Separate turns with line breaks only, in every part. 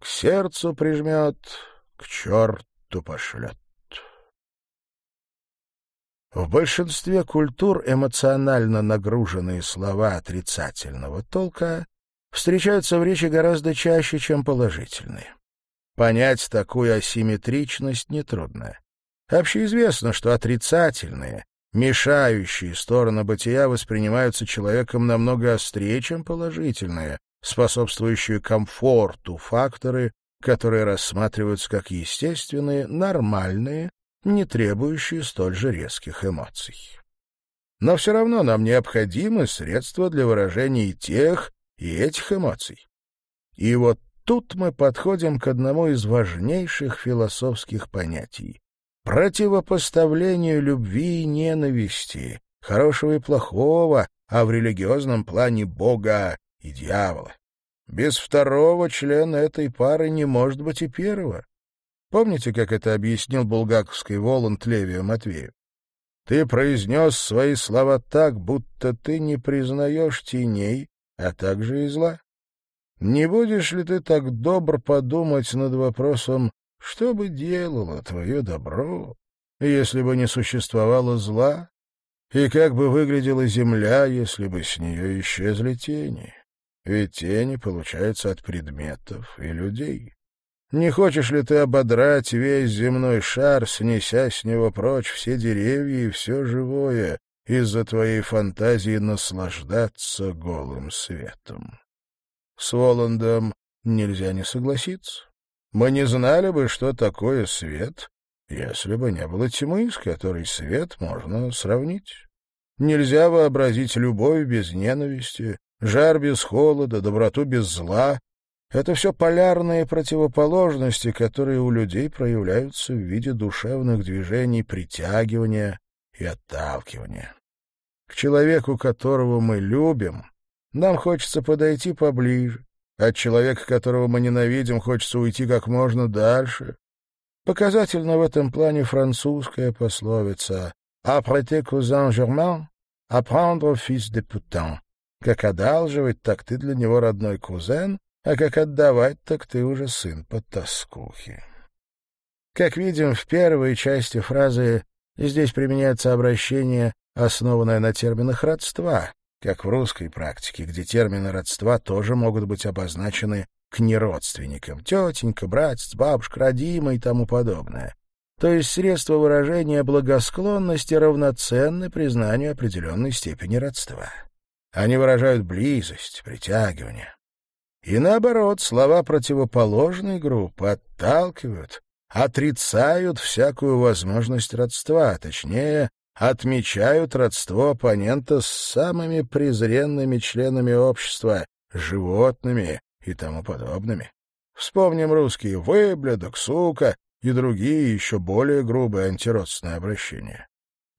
к сердцу прижмет, к черту пошлет. В большинстве культур эмоционально нагруженные слова отрицательного толка встречаются в речи гораздо чаще, чем положительные. Понять такую асимметричность нетрудно. Общеизвестно, что отрицательные, мешающие стороны бытия воспринимаются человеком намного острее, чем положительные, способствующие комфорту факторы, которые рассматриваются как естественные, нормальные, не требующие столь же резких эмоций. Но все равно нам необходимы средства для выражения и тех, и этих эмоций. И вот тут мы подходим к одному из важнейших философских понятий — противопоставлению любви и ненависти, хорошего и плохого, а в религиозном плане Бога и дьявола. Без второго члена этой пары не может быть и первого. Помните, как это объяснил булгаковский Воланд Левию Матвею? Ты произнес свои слова так, будто ты не признаешь теней, а также и зла. Не будешь ли ты так добр подумать над вопросом, что бы делало твое добро, если бы не существовало зла, и как бы выглядела земля, если бы с нее исчезли тени? Ведь тени получаются от предметов и людей. Не хочешь ли ты ободрать весь земной шар, снеся с него прочь все деревья и все живое, из-за твоей фантазии наслаждаться голым светом? С Воландом нельзя не согласиться. Мы не знали бы, что такое свет, если бы не было тьмы, с которой свет можно сравнить. Нельзя вообразить любовь без ненависти, жар без холода, доброту без зла. Это все полярные противоположности, которые у людей проявляются в виде душевных движений притягивания и отталкивания. К человеку, которого мы любим, нам хочется подойти поближе, от человека, которого мы ненавидим, хочется уйти как можно дальше. Показательно в этом плане французская пословица «Apprêter cousin Germain, apprendre fils de putain» Как одалживать, так ты для него родной кузен, а как отдавать, так ты уже сын подтаскухи. Как видим, в первой части фразы здесь применяется обращение, основанное на терминах родства, как в русской практике, где термины родства тоже могут быть обозначены к неродственникам — тетенька, братец, бабушка, родимая и тому подобное. То есть средства выражения благосклонности равноценны признанию определенной степени родства. Они выражают близость, притягивание. И наоборот, слова противоположной группы отталкивают, отрицают всякую возможность родства, точнее, отмечают родство оппонента с самыми презренными членами общества, животными и тому подобными. Вспомним русские «выблядок», «сука» и другие еще более грубые антиродственные обращения.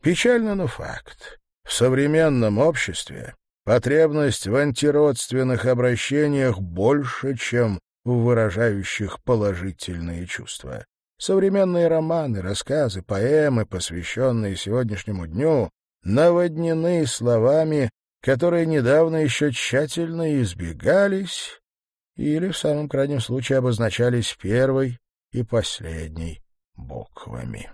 Печально, но факт. В современном обществе Потребность в антиродственных обращениях больше, чем в выражающих положительные чувства. Современные романы, рассказы, поэмы, посвященные сегодняшнему дню, наводнены словами, которые недавно еще тщательно избегались или, в самом крайнем случае, обозначались первой и последней буквами.